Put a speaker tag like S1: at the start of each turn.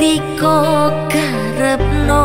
S1: Riko karepno